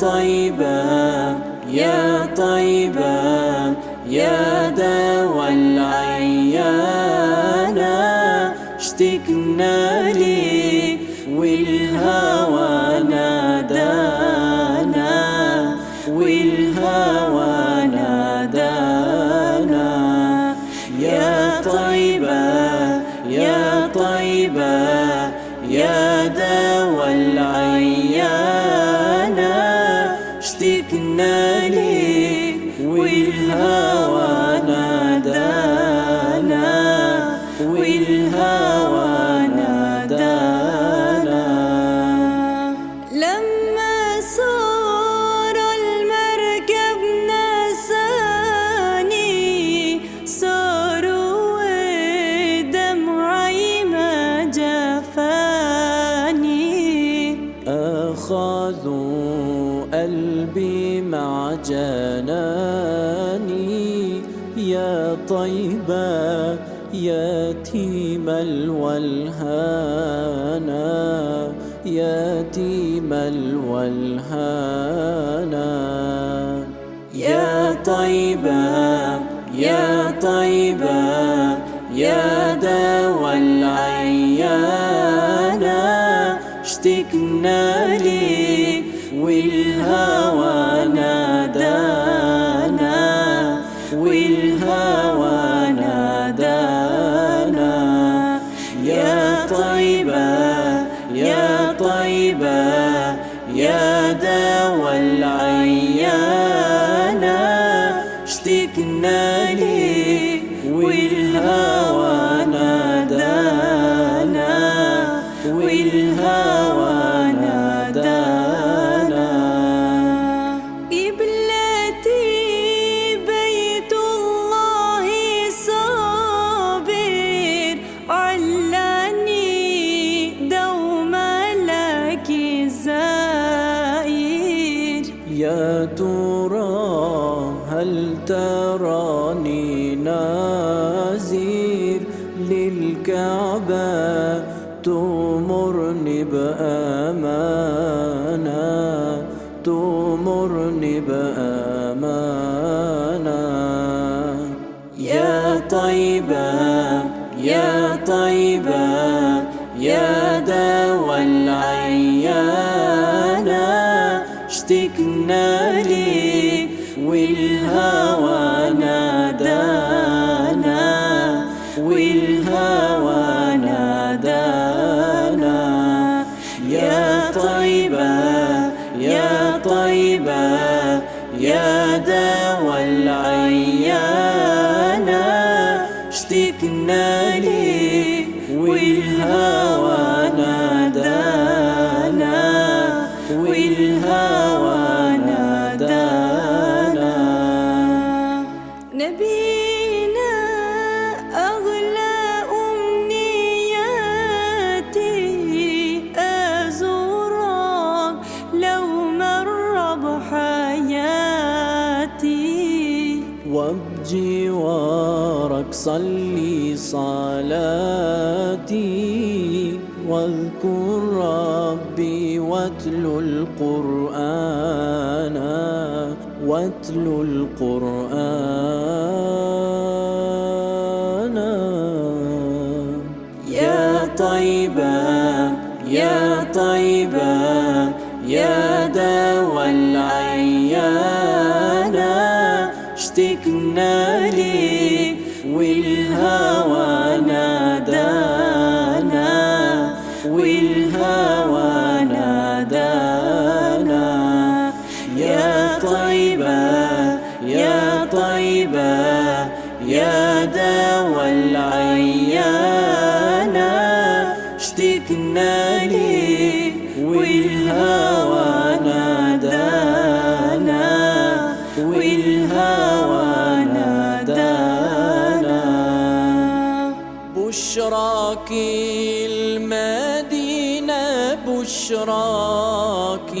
طيبة يا طيبة يا دوا العيانة اشتقنا ليك والهوى نادانا والهوى نادانا. يا طيبة يا طيبة قلبي مع جناني. يا طيبة يتيم الولهانا يتيم الولهانا يا طيبة يا طيبة يا دوا العيانة. اشتقنا والهوى نادانا والهوى نادانا. يا طيبة يا طيبة يا دوا العيانة اشتقنا ليك يا ترى هل تراني نازير للكعبة؟ تمرني بأمانة تمرني بأمانة. يا طيبة يا طيبة يا دوا العيانة اشتقنا ليك والهوى نادانا والهوى نادانا. يا طيبة يا طيبة صلي صلاتي واذكر ربي واتلو القرآن واتلو القرآن. يا طيبة يا طيبة يا دوا العيانة اشتقنا ليك والهوى نادانا والهوى نادانا. يا طيبة يا طيبة يا دوا العيانة اشتقنا ليك بشراك المدينة بشراك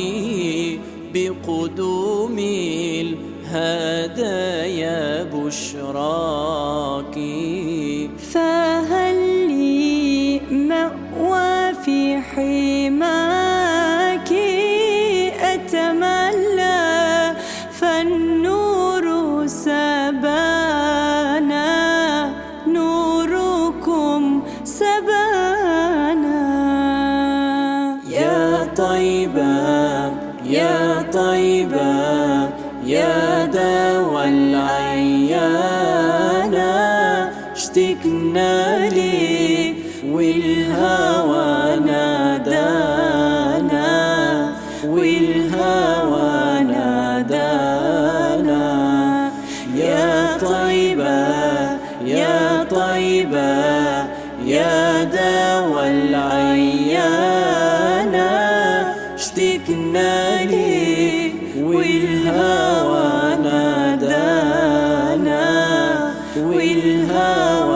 بقدوم الهدايا بشراك طيبة يا طيبة يا دوا العيانا اشتكنا لي والهوى نادانا والهوى نادانا. يا طيبة يا طيبة يا دوا العيانا والهوى.